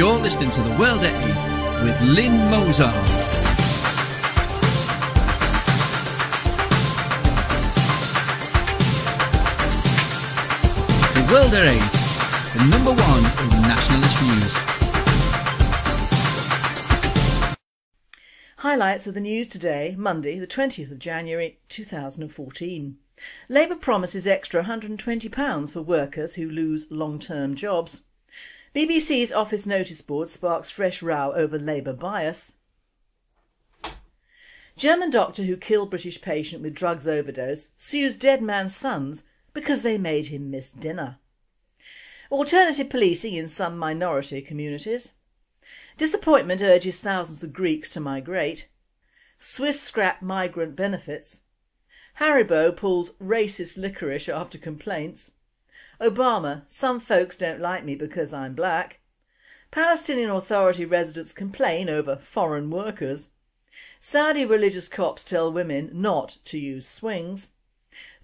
You're listening to The World at 8 with Lynn Mozar. The World at 8, the number one in nationalist news. Highlights of the news today, Monday the 20th of January 2014. Labour promises extra £120 for workers who lose long-term jobs. BBC's office notice board sparks fresh row over Labour bias. German doctor who killed British patient with drugs overdose sues dead man's sons because they made him miss dinner. Alternative policing in some minority communities. Disappointment urges thousands of Greeks to migrate. Swiss scrap migrant benefits. Haribo pulls racist licorice after complaints. Obama, some folks don't like me because I'm black. Palestinian Authority residents complain over foreign workers. Saudi religious cops tell women not to use swings.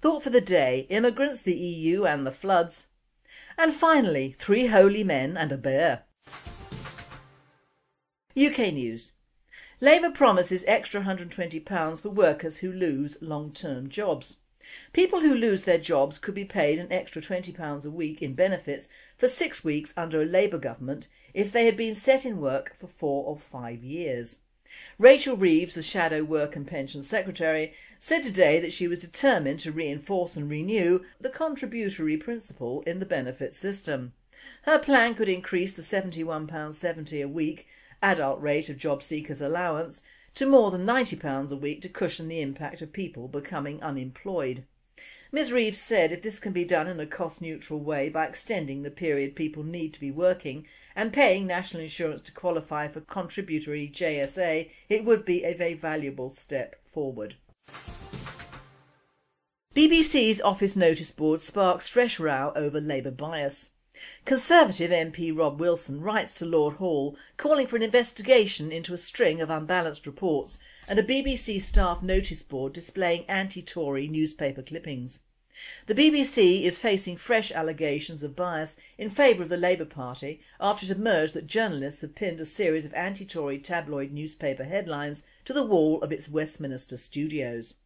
Thought for the day, immigrants, the EU and the floods. And finally, three holy men and a bear. UK News Labour promises extra £120 for workers who lose long-term jobs. People who lose their jobs could be paid an extra £20 a week in benefits for six weeks under a Labour government if they had been set in work for four or five years. Rachel Reeves, the Shadow Work and Pensions Secretary, said today that she was determined to reinforce and renew the contributory principle in the benefits system. Her plan could increase the £71.70 a week adult rate of job seekers allowance to more than £90 a week to cushion the impact of people becoming unemployed. Ms Reeves said if this can be done in a cost neutral way by extending the period people need to be working and paying national insurance to qualify for contributory JSA it would be a very valuable step forward. BBC's office notice board sparks fresh row over Labour bias. Conservative MP Rob Wilson writes to Lord Hall calling for an investigation into a string of unbalanced reports and a BBC staff notice board displaying anti-Tory newspaper clippings. The BBC is facing fresh allegations of bias in favour of the Labour Party after it emerged that journalists had pinned a series of anti-Tory tabloid newspaper headlines to the wall of its Westminster studios.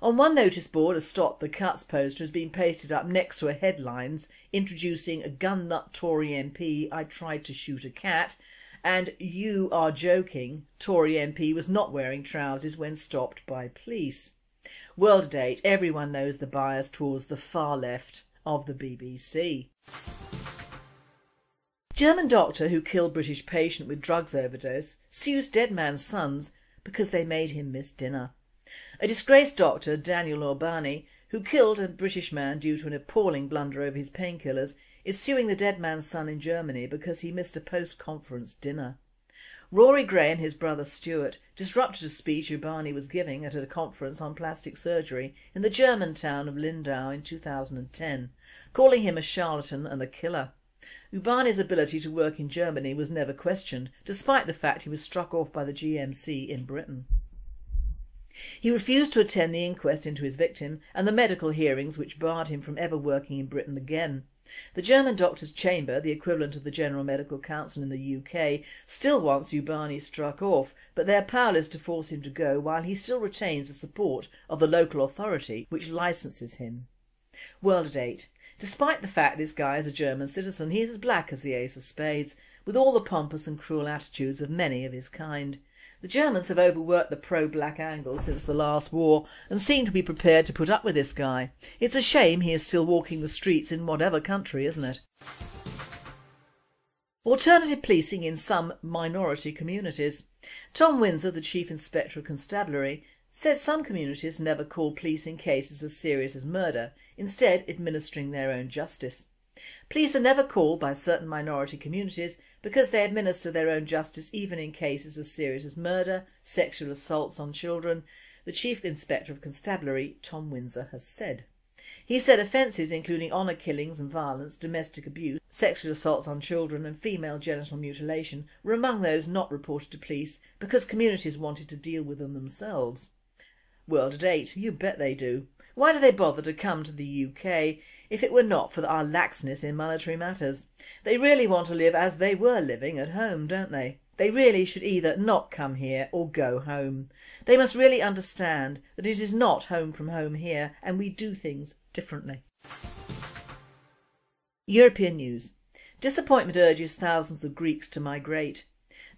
On one notice board a Stop the Cuts poster has been pasted up next to a headlines introducing a gun nut Tory MP I tried to shoot a cat and you are joking Tory MP was not wearing trousers when stopped by police. World date everyone knows the bias towards the far left of the BBC. German doctor who killed British patient with drugs overdose sues dead man's sons because they made him miss dinner. A disgraced doctor, Daniel Ubani, who killed a British man due to an appalling blunder over his painkillers, is suing the dead man's son in Germany because he missed a post-conference dinner. Rory Gray and his brother Stuart disrupted a speech Ubani was giving at a conference on plastic surgery in the German town of Lindau in 2010, calling him a charlatan and a killer. Ubani's ability to work in Germany was never questioned, despite the fact he was struck off by the GMC in Britain. He refused to attend the inquest into his victim and the medical hearings which barred him from ever working in Britain again. The German Doctors' Chamber, the equivalent of the General Medical Council in the UK, still wants Ubani struck off but they are powerless to force him to go while he still retains the support of the local authority which licenses him. World at 8. Despite the fact this guy is a German citizen he is as black as the ace of spades with all the pompous and cruel attitudes of many of his kind. The Germans have overworked the pro-black angle since the last war and seem to be prepared to put up with this guy. It's a shame he is still walking the streets in whatever country, isn't it? Alternative policing in some minority communities. Tom Winsor, the Chief Inspector of Constabulary, said some communities never call policing cases as serious as murder, instead administering their own justice. Police are never called by certain minority communities because they administer their own justice even in cases as serious as murder, sexual assaults on children, the Chief Inspector of Constabulary, Tom Winsor, has said. He said offences including honour killings and violence, domestic abuse, sexual assaults on children and female genital mutilation were among those not reported to police because communities wanted to deal with them themselves. World at 8, you bet they do. Why do they bother to come to the UK if it were not for our laxness in monetary matters? They really want to live as they were living at home, don't they? They really should either not come here or go home. They must really understand that it is not home from home here and we do things differently. European news. Disappointment urges thousands of Greeks to migrate.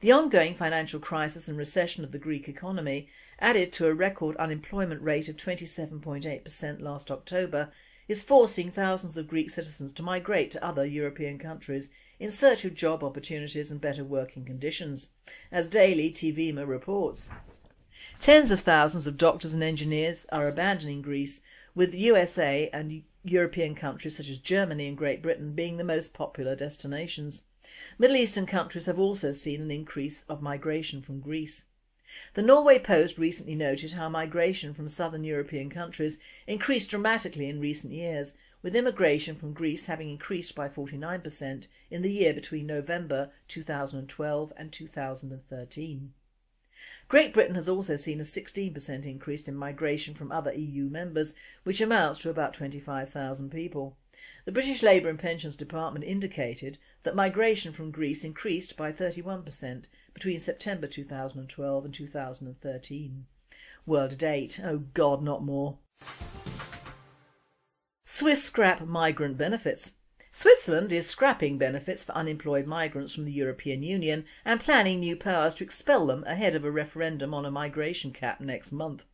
The ongoing financial crisis and recession of the Greek economy, added to a record unemployment rate of 27.8% last October, is forcing thousands of Greek citizens to migrate to other European countries in search of job opportunities and better working conditions, as Daily TVIMA reports. Tens of thousands of doctors and engineers are abandoning Greece, with the USA and European countries such as Germany and Great Britain being the most popular destinations. Middle Eastern countries have also seen an increase of migration from Greece. The Norway Post recently noted how migration from southern European countries increased dramatically in recent years, with immigration from Greece having increased by 49% in the year between November 2012 and 2013. Great Britain has also seen a 16% increase in migration from other EU members, which amounts to about 25,000 people. The British Labour and Pensions Department indicated that migration from Greece increased by 31% between September 2012 and 2013. World date, oh god not more. Swiss scrap migrant benefits. Switzerland is scrapping benefits for unemployed migrants from the European Union and planning new powers to expel them ahead of a referendum on a migration cap next month.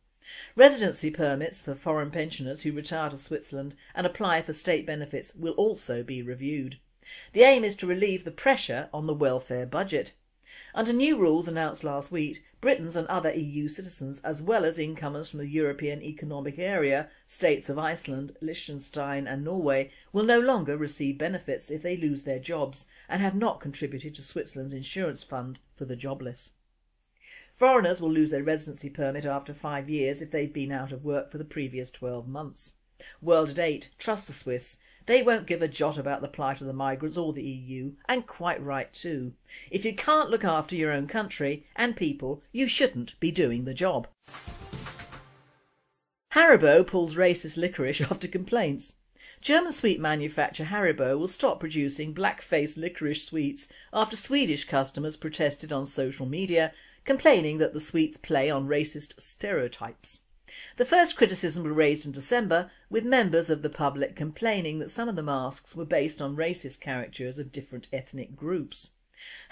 Residency permits for foreign pensioners who retire to Switzerland and apply for state benefits will also be reviewed. The aim is to relieve the pressure on the welfare budget. Under new rules announced last week, Britons and other EU citizens as well as incomers from the European Economic Area, states of Iceland, Liechtenstein and Norway will no longer receive benefits if they lose their jobs and have not contributed to Switzerland's insurance fund for the jobless. Foreigners will lose their residency permit after five years if they've been out of work for the previous 12 months. World at 8, trust the Swiss, they won't give a jot about the plight of the migrants or the EU, and quite right too. If you can't look after your own country and people, you shouldn't be doing the job. Haribo pulls racist licorice after complaints. German sweet manufacturer Haribo will stop producing black-faced licorice sweets after Swedish customers protested on social media, complaining that the sweets play on racist stereotypes. The first criticism was raised in December with members of the public complaining that some of the masks were based on racist caricatures of different ethnic groups.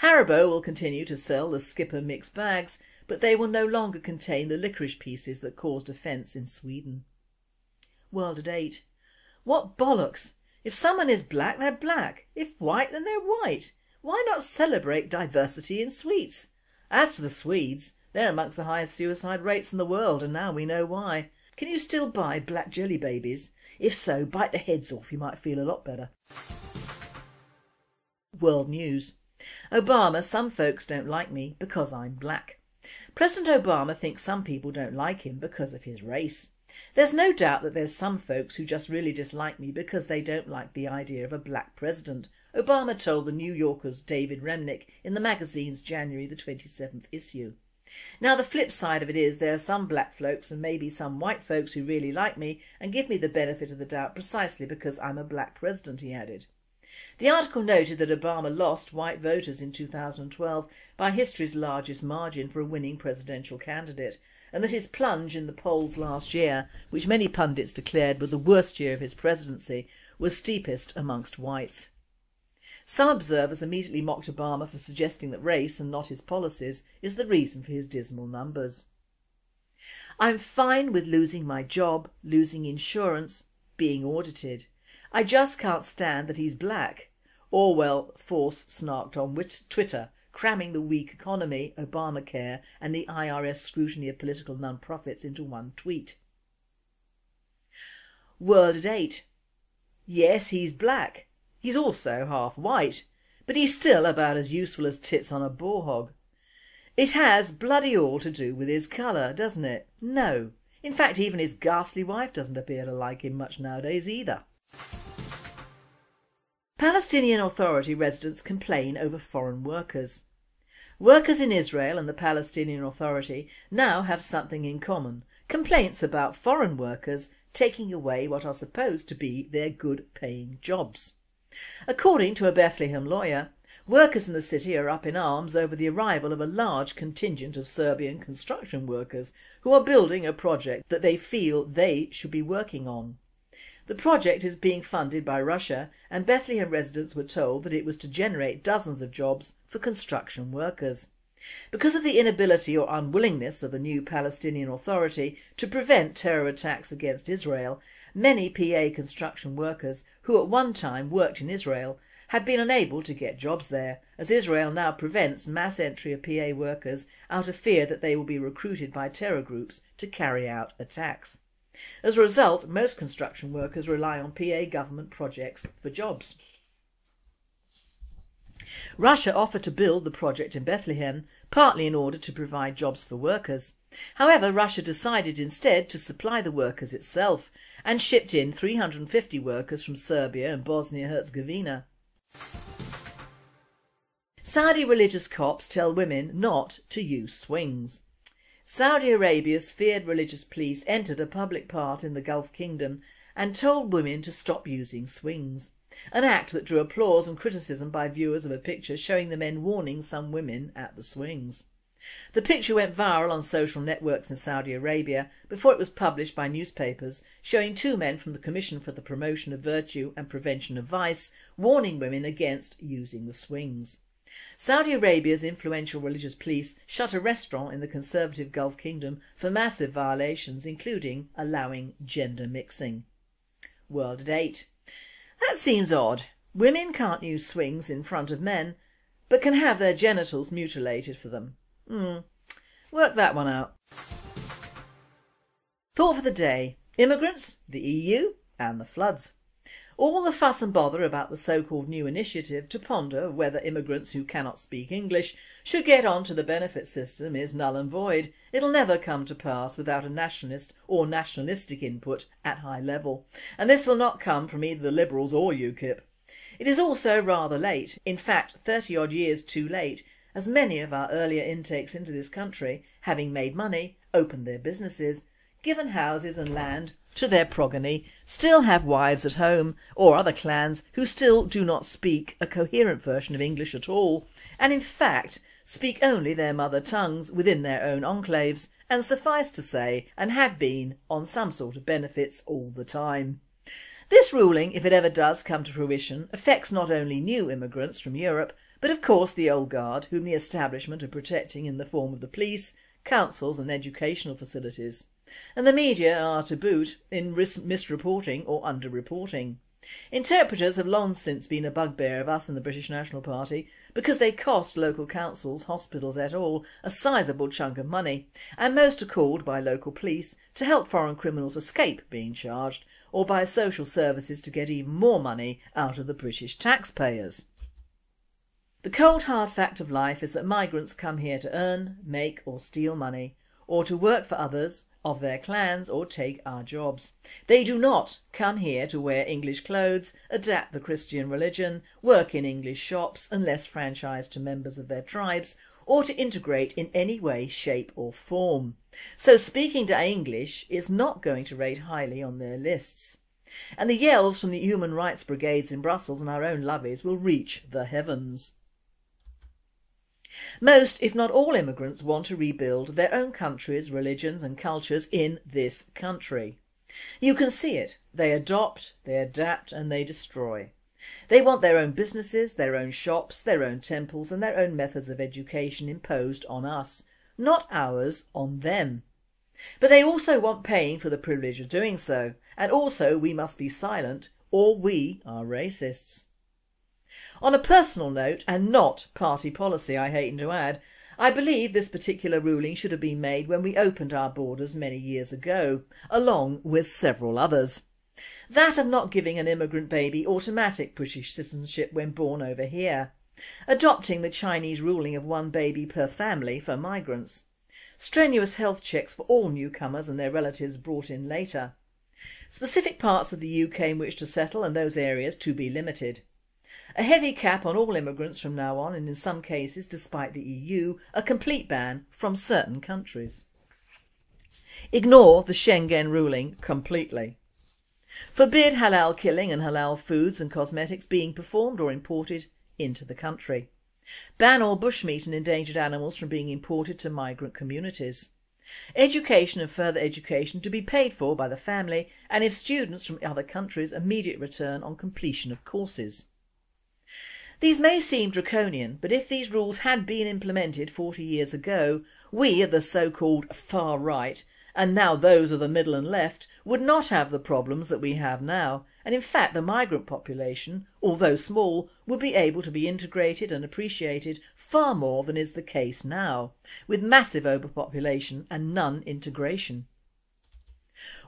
Haribo will continue to sell the Skipper mixed bags but they will no longer contain the licorice pieces that caused offence in Sweden. World at 8. What bollocks! If someone is black they're black, if white then they're white. Why not celebrate diversity in sweets? As to the Swedes, they're amongst the highest suicide rates in the world and now we know why. Can you still buy black jelly babies? If so, bite the heads off, you might feel a lot better. World News Obama, some folks don't like me because I'm black. President Obama thinks some people don't like him because of his race. There's no doubt that there's some folks who just really dislike me because they don't like the idea of a black president, Obama told the New Yorker's David Remnick in the magazine's January the 27th issue. Now the flip side of it is there are some black folks and maybe some white folks who really like me and give me the benefit of the doubt precisely because I'm a black president, he added. The article noted that Obama lost white voters in 2012 by history's largest margin for a winning presidential candidate and that his plunge in the polls last year, which many pundits declared were the worst year of his presidency, was steepest amongst whites. Some observers immediately mocked Obama for suggesting that race, and not his policies, is the reason for his dismal numbers. I'm fine with losing my job, losing insurance, being audited. I just can't stand that he's black. Orwell Force snarked on Twitter, cramming the weak economy, Obamacare and the IRS scrutiny of political non-profits into one tweet. World at 8. Yes, he's black. He's also half white, but he's still about as useful as tits on a boar hog. It has bloody all to do with his colour, doesn't it? No. In fact even his ghastly wife doesn't appear to like him much nowadays either. Palestinian Authority residents complain over foreign workers. Workers in Israel and the Palestinian Authority now have something in common, complaints about foreign workers taking away what are supposed to be their good paying jobs. According to a Bethlehem lawyer, workers in the city are up in arms over the arrival of a large contingent of Serbian construction workers who are building a project that they feel they should be working on. The project is being funded by Russia and Bethlehem residents were told that it was to generate dozens of jobs for construction workers. Because of the inability or unwillingness of the new Palestinian Authority to prevent terror attacks against Israel, many PA construction workers who at one time worked in Israel have been unable to get jobs there as Israel now prevents mass entry of PA workers out of fear that they will be recruited by terror groups to carry out attacks. As a result, most construction workers rely on PA government projects for jobs. Russia offered to build the project in Bethlehem, partly in order to provide jobs for workers. However, Russia decided instead to supply the workers itself and shipped in 350 workers from Serbia and Bosnia-Herzegovina. Saudi religious cops tell women not to use swings. Saudi Arabia's feared religious police entered a public part in the Gulf Kingdom and told women to stop using swings, an act that drew applause and criticism by viewers of a picture showing the men warning some women at the swings. The picture went viral on social networks in Saudi Arabia before it was published by newspapers showing two men from the Commission for the Promotion of Virtue and Prevention of Vice warning women against using the swings. Saudi Arabia's influential religious police shut a restaurant in the conservative Gulf Kingdom for massive violations including allowing gender mixing. World at 8. That seems odd. Women can't use swings in front of men but can have their genitals mutilated for them. Hmm, work that one out. Thought for the day. Immigrants, the EU and the floods. All the fuss and bother about the so-called new initiative to ponder whether immigrants who cannot speak English should get onto the benefit system is null and void. It'll never come to pass without a nationalist or nationalistic input at high level. And this will not come from either the Liberals or UKIP. It is also rather late, in fact 30 odd years too late, as many of our earlier intakes into this country, having made money, opened their businesses, given houses and land to their progeny, still have wives at home or other clans who still do not speak a coherent version of English at all and in fact speak only their mother tongues within their own enclaves and suffice to say and have been on some sort of benefits all the time. This ruling, if it ever does come to fruition, affects not only new immigrants from Europe but of course the old guard whom the establishment are protecting in the form of the police, councils and educational facilities and the media are to boot in misreporting or underreporting. Interpreters have long since been a bugbear of us in the British National Party because they cost local councils, hospitals et al. a sizeable chunk of money and most are called by local police to help foreign criminals escape being charged or by social services to get even more money out of the British taxpayers. The cold hard fact of life is that migrants come here to earn, make or steal money or to work for others of their clans or take our jobs. They do not come here to wear English clothes, adapt the Christian religion, work in English shops unless franchised to members of their tribes or to integrate in any way, shape or form. So speaking to English is not going to rate highly on their lists. And the yells from the human rights brigades in Brussels and our own lovies will reach the heavens. Most, if not all immigrants want to rebuild their own countries, religions and cultures in this country. You can see it, they adopt, they adapt and they destroy. They want their own businesses, their own shops, their own temples and their own methods of education imposed on us, not ours on them. But they also want paying for the privilege of doing so and also we must be silent or we are racists. On a personal note and not party policy I hasten to add, I believe this particular ruling should have been made when we opened our borders many years ago, along with several others. That of not giving an immigrant baby automatic British citizenship when born over here. Adopting the Chinese ruling of one baby per family for migrants. Strenuous health checks for all newcomers and their relatives brought in later. Specific parts of the UK in which to settle and those areas to be limited. A heavy cap on all immigrants from now on and in some cases, despite the EU, a complete ban from certain countries. Ignore the Schengen ruling completely. Forbid halal killing and halal foods and cosmetics being performed or imported into the country. Ban all bushmeat and endangered animals from being imported to migrant communities. Education and further education to be paid for by the family and if students from other countries immediate return on completion of courses. These may seem draconian but if these rules had been implemented 40 years ago we of the so-called far right and now those of the middle and left would not have the problems that we have now and in fact the migrant population, although small, would be able to be integrated and appreciated far more than is the case now, with massive overpopulation and none integration.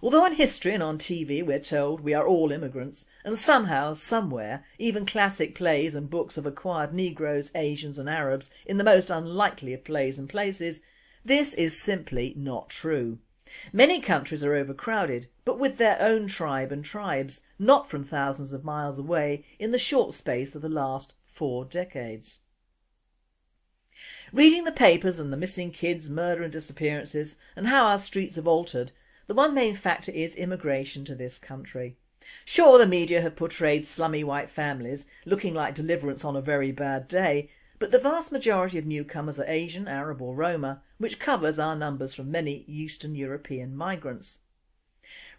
Although on history and on TV we're told we are all immigrants and somehow, somewhere, even classic plays and books have acquired Negroes, Asians and Arabs in the most unlikely of plays and places, this is simply not true. Many countries are overcrowded but with their own tribe and tribes, not from thousands of miles away in the short space of the last four decades. Reading the papers and the missing kids, murder and disappearances and how our streets have altered, the one main factor is immigration to this country. Sure the media have portrayed slummy white families looking like deliverance on a very bad day but the vast majority of newcomers are Asian, Arab or Roma which covers our numbers from many Eastern European migrants.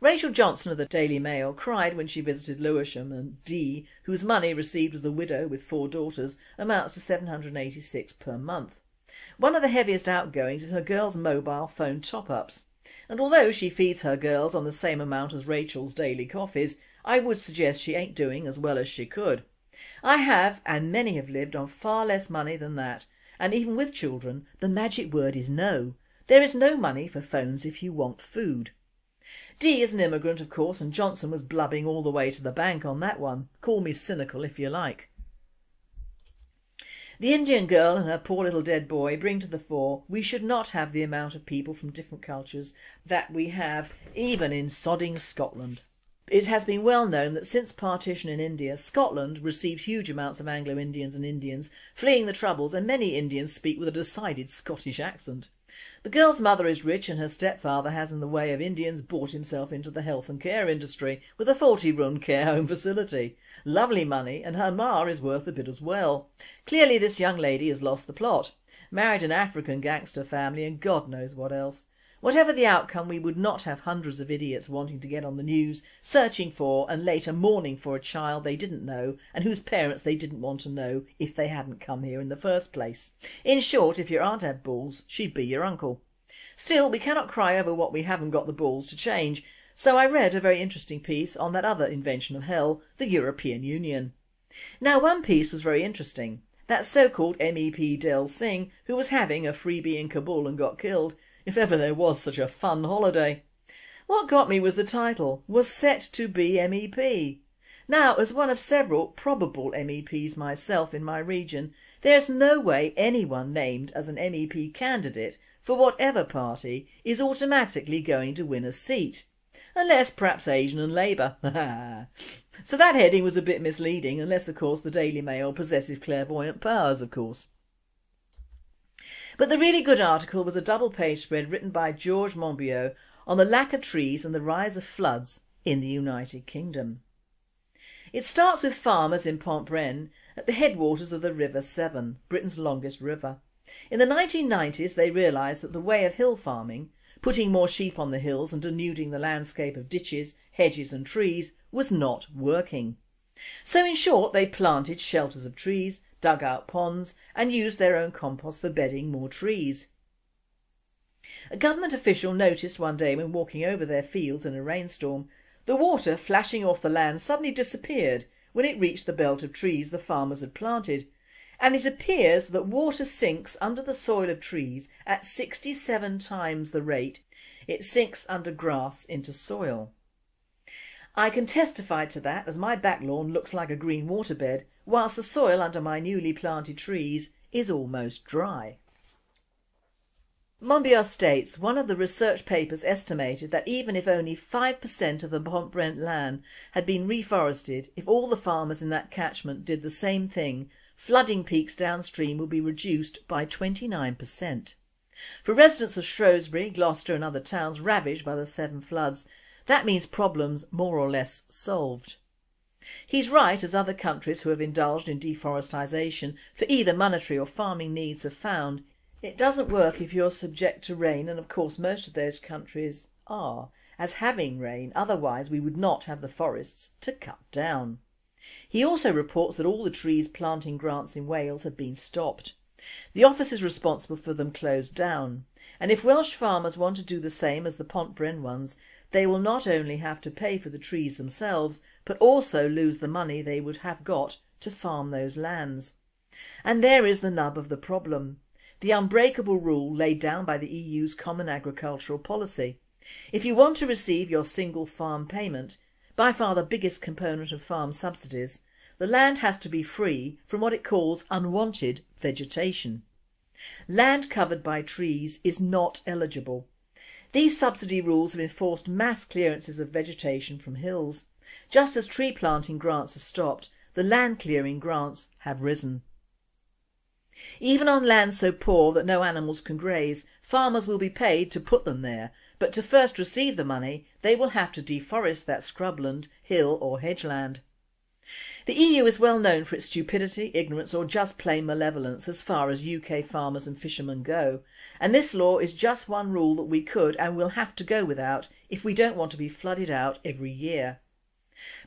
Rachel Johnson of the Daily Mail cried when she visited Lewisham and Dee, whose money received as a widow with four daughters amounts to 786 per month. One of the heaviest outgoings is her girls' mobile phone top-ups and although she feeds her girls on the same amount as Rachel's daily coffees, I would suggest she ain't doing as well as she could. I have and many have lived on far less money than that and even with children the magic word is no. There is no money for phones if you want food. Dee is an immigrant of course and Johnson was blubbing all the way to the bank on that one. Call me cynical if you like. The Indian girl and her poor little dead boy bring to the fore we should not have the amount of people from different cultures that we have even in sodding Scotland. It has been well known that since partition in India, Scotland received huge amounts of Anglo-Indians and Indians fleeing the troubles and many Indians speak with a decided Scottish accent. The girl's mother is rich and her stepfather has in the way of Indians bought himself into the health and care industry with a 40 room care home facility. Lovely money and her ma is worth a bit as well. Clearly this young lady has lost the plot. Married an African gangster family and God knows what else. Whatever the outcome we would not have hundreds of idiots wanting to get on the news, searching for and later mourning for a child they didn't know and whose parents they didn't want to know if they hadn't come here in the first place. In short if your aunt had balls she'd be your uncle. Still we cannot cry over what we haven't got the balls to change so I read a very interesting piece on that other invention of hell, the European Union. Now one piece was very interesting. That so-called MEP Del Singh who was having a freebie in Kabul and got killed if ever there was such a fun holiday. What got me was the title, was set to be MEP. Now as one of several probable MEPs myself in my region, there is no way anyone named as an MEP candidate for whatever party is automatically going to win a seat. Unless perhaps Asian and Labour. so that heading was a bit misleading unless of course the Daily Mail possesses clairvoyant powers of course. But the really good article was a double page spread written by George Monbiot on the lack of trees and the rise of floods in the United Kingdom. It starts with farmers in Pontbren at the headwaters of the River Severn, Britain's longest river. In the 1990s they realised that the way of hill farming, putting more sheep on the hills and denuding the landscape of ditches, hedges and trees was not working. So in short they planted shelters of trees, dug out ponds and used their own compost for bedding more trees. A government official noticed one day when walking over their fields in a rainstorm, the water flashing off the land suddenly disappeared when it reached the belt of trees the farmers had planted and it appears that water sinks under the soil of trees at 67 times the rate it sinks under grass into soil. I can testify to that as my back lawn looks like a green waterbed whilst the soil under my newly planted trees is almost dry. Monbiot states one of the research papers estimated that even if only 5% of the Pontbren land had been reforested, if all the farmers in that catchment did the same thing, flooding peaks downstream would be reduced by 29%. For residents of Shrewsbury, Gloucester and other towns ravaged by the Severn floods, That means problems more or less solved. He's right as other countries who have indulged in deforestation for either monetary or farming needs have found. It doesn't work if you're subject to rain and of course most of those countries are, as having rain otherwise we would not have the forests to cut down. He also reports that all the trees planting grants in Wales have been stopped. The offices responsible for them closed down and if Welsh farmers want to do the same as the Pont Bryn ones they will not only have to pay for the trees themselves but also lose the money they would have got to farm those lands. And there is the nub of the problem, the unbreakable rule laid down by the EU's Common Agricultural Policy. If you want to receive your single farm payment, by far the biggest component of farm subsidies, the land has to be free from what it calls unwanted vegetation. Land covered by trees is not eligible these subsidy rules have enforced mass clearances of vegetation from hills. Just as tree planting grants have stopped, the land clearing grants have risen. Even on land so poor that no animals can graze, farmers will be paid to put them there, but to first receive the money they will have to deforest that scrubland, hill or hedgeland. The EU is well known for its stupidity, ignorance or just plain malevolence as far as UK farmers and fishermen go and this law is just one rule that we could and will have to go without if we don't want to be flooded out every year.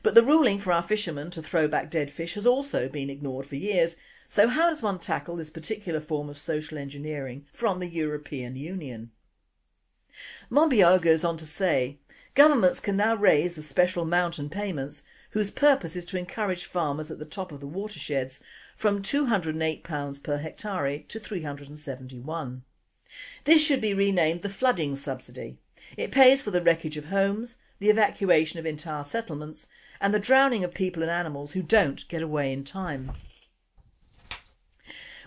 But the ruling for our fishermen to throw back dead fish has also been ignored for years so how does one tackle this particular form of social engineering from the European Union? Monbiot goes on to say, governments can now raise the special mountain payments whose purpose is to encourage farmers at the top of the watersheds from £208 per hectare to 371 This should be renamed the flooding subsidy. It pays for the wreckage of homes, the evacuation of entire settlements and the drowning of people and animals who don't get away in time.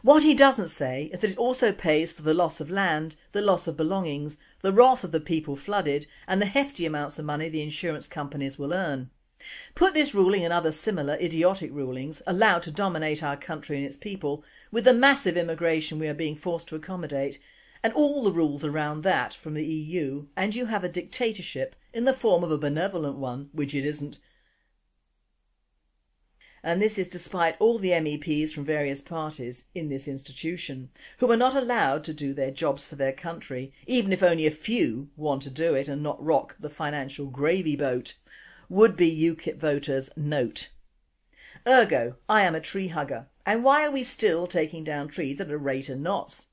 What he doesn't say is that it also pays for the loss of land, the loss of belongings, the wrath of the people flooded and the hefty amounts of money the insurance companies will earn. Put this ruling and other similar idiotic rulings allowed to dominate our country and its people with the massive immigration we are being forced to accommodate and all the rules around that from the EU and you have a dictatorship in the form of a benevolent one, which it isn't. And this is despite all the MEPs from various parties in this institution who are not allowed to do their jobs for their country even if only a few want to do it and not rock the financial gravy boat would-be UKIP voters note. Ergo, I am a tree hugger and why are we still taking down trees at a rate of knots?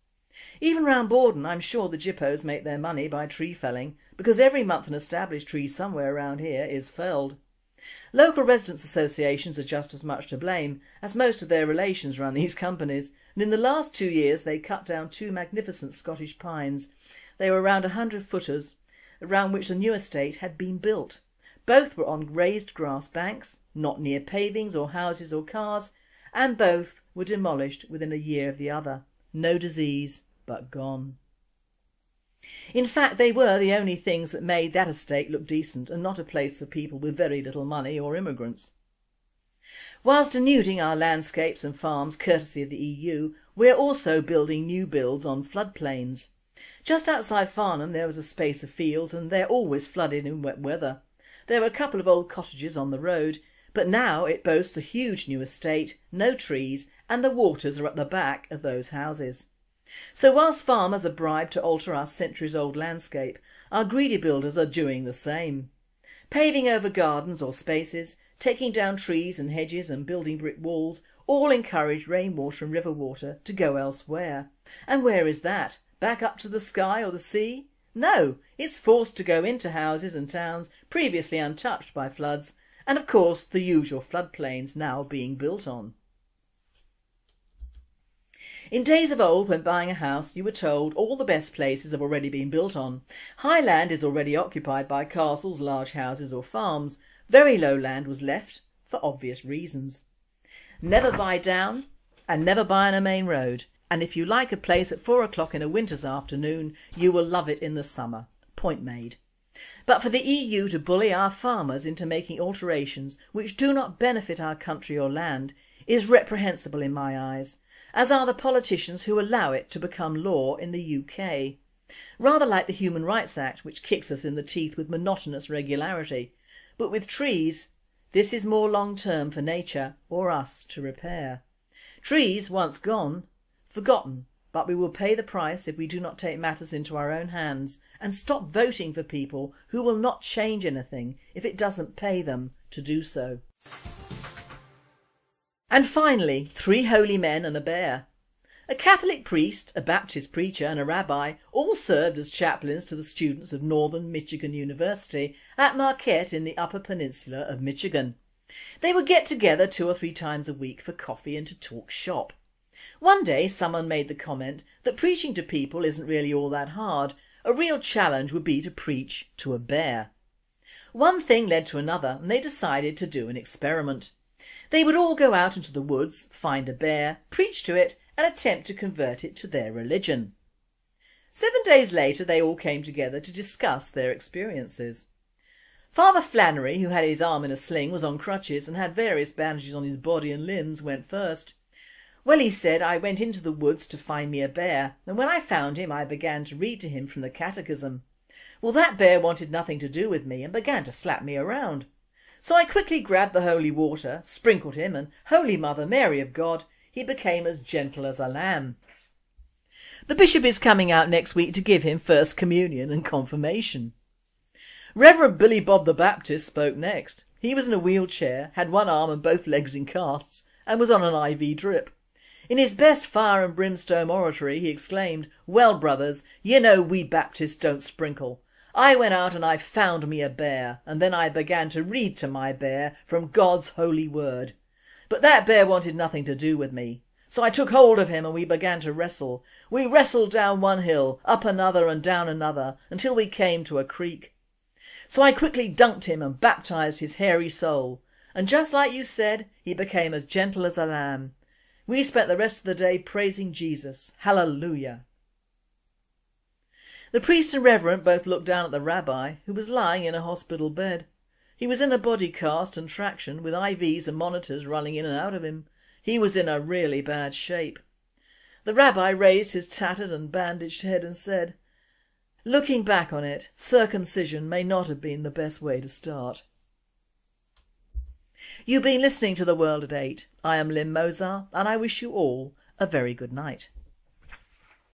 Even round Bordon I'm sure the Gippos make their money by tree felling because every month an established tree somewhere around here is felled. Local residents associations are just as much to blame as most of their relations run these companies and in the last two years they cut down two magnificent Scottish pines. They were around a hundred footers around which the new estate had been built. Both were on raised grass banks, not near pavings or houses or cars and both were demolished within a year of the other. No disease but gone. In fact they were the only things that made that estate look decent and not a place for people with very little money or immigrants. Whilst denuding our landscapes and farms courtesy of the EU we are also building new builds on floodplains. Just outside Farnham there was a space of fields and they're always flooded in wet weather. There were a couple of old cottages on the road but now it boasts a huge new estate, no trees and the waters are at the back of those houses. So whilst farmers are bribed to alter our centuries old landscape, our greedy builders are doing the same. Paving over gardens or spaces, taking down trees and hedges and building brick walls all encourage rainwater and river water to go elsewhere. And where is that? Back up to the sky or the sea? No, it's forced to go into houses and towns previously untouched by floods and of course the usual floodplains now being built on. In days of old when buying a house you were told all the best places have already been built on. High land is already occupied by castles, large houses or farms. Very low land was left for obvious reasons. Never buy down and never buy on a main road and if you like a place at four o'clock in a winter's afternoon you will love it in the summer. Point made. But for the EU to bully our farmers into making alterations which do not benefit our country or land is reprehensible in my eyes as are the politicians who allow it to become law in the UK. Rather like the Human Rights Act which kicks us in the teeth with monotonous regularity. But with trees, this is more long term for nature or us to repair. Trees once gone, forgotten but we will pay the price if we do not take matters into our own hands and stop voting for people who will not change anything if it doesn't pay them to do so. And finally, three holy men and a bear. A Catholic priest, a Baptist preacher and a rabbi all served as chaplains to the students of Northern Michigan University at Marquette in the Upper Peninsula of Michigan. They would get together two or three times a week for coffee and to talk shop. One day someone made the comment that preaching to people isn't really all that hard, a real challenge would be to preach to a bear. One thing led to another and they decided to do an experiment. They would all go out into the woods, find a bear, preach to it and attempt to convert it to their religion. Seven days later they all came together to discuss their experiences. Father Flannery, who had his arm in a sling, was on crutches and had various bandages on his body and limbs, went first. Well, he said, I went into the woods to find me a bear and when I found him I began to read to him from the catechism. Well, that bear wanted nothing to do with me and began to slap me around. So I quickly grabbed the holy water, sprinkled him and Holy Mother Mary of God, he became as gentle as a lamb. The bishop is coming out next week to give him first communion and confirmation. Reverend Billy Bob the Baptist spoke next. He was in a wheelchair, had one arm and both legs in casts and was on an IV drip. In his best fire and brimstone oratory he exclaimed, well brothers, you know we Baptists don't sprinkle. I went out and I found me a bear and then I began to read to my bear from God's holy word. But that bear wanted nothing to do with me. So I took hold of him and we began to wrestle. We wrestled down one hill, up another and down another until we came to a creek. So I quickly dunked him and baptised his hairy soul and just like you said he became as gentle as a lamb. We spent the rest of the day praising Jesus. Hallelujah. The priest and reverend both looked down at the rabbi who was lying in a hospital bed. He was in a body cast and traction with IVs and monitors running in and out of him. He was in a really bad shape. The rabbi raised his tattered and bandaged head and said, Looking back on it, circumcision may not have been the best way to start. You've been listening to The World at 8. I am Lynn Mozar and I wish you all a very good night.